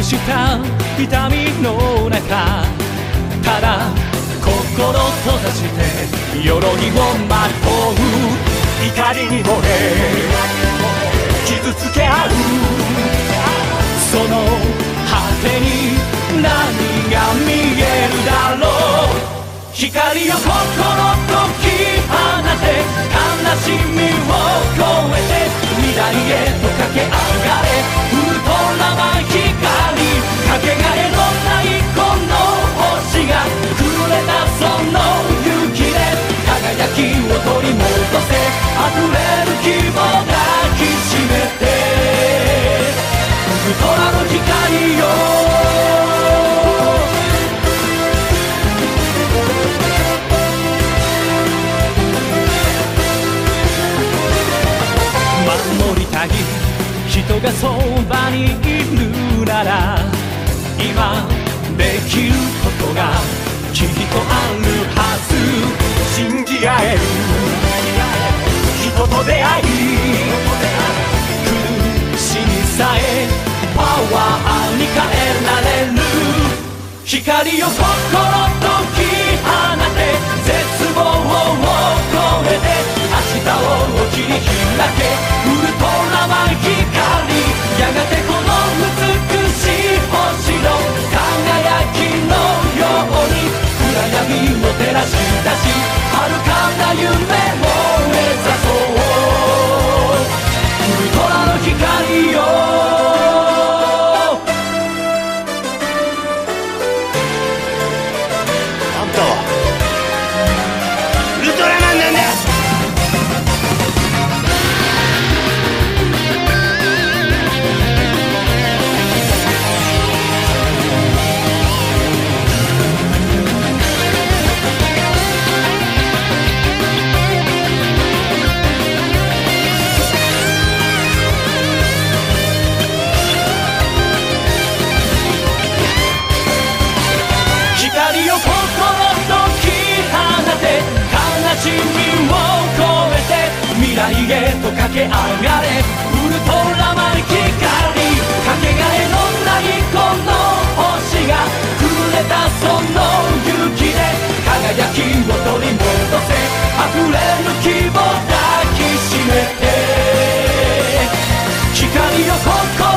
くした痛みの中ただ心閉ざして鎧をまとう怒りに惚れ傷つけ合う。その果てに何が見えるだろう。光よ心とき放て。悲しみを越えて未来へと駆け上がれ。ウルトラマンれる希望抱きしめてウルトラの光よ。守りたい人がそばにいるなら今できることがきっとあるはず。変えられる光よ心とき放て絶望を超えて明日を切り開けウルトラマン光やがてこの美しい星の輝きのように暗闇を照らし出し。遥かな夢。へと駆け上がれ。ウルトラマン光かけがえのないこの星がくれたその勇気で輝きを取り戻せ溢れる希望抱きしめて光よ心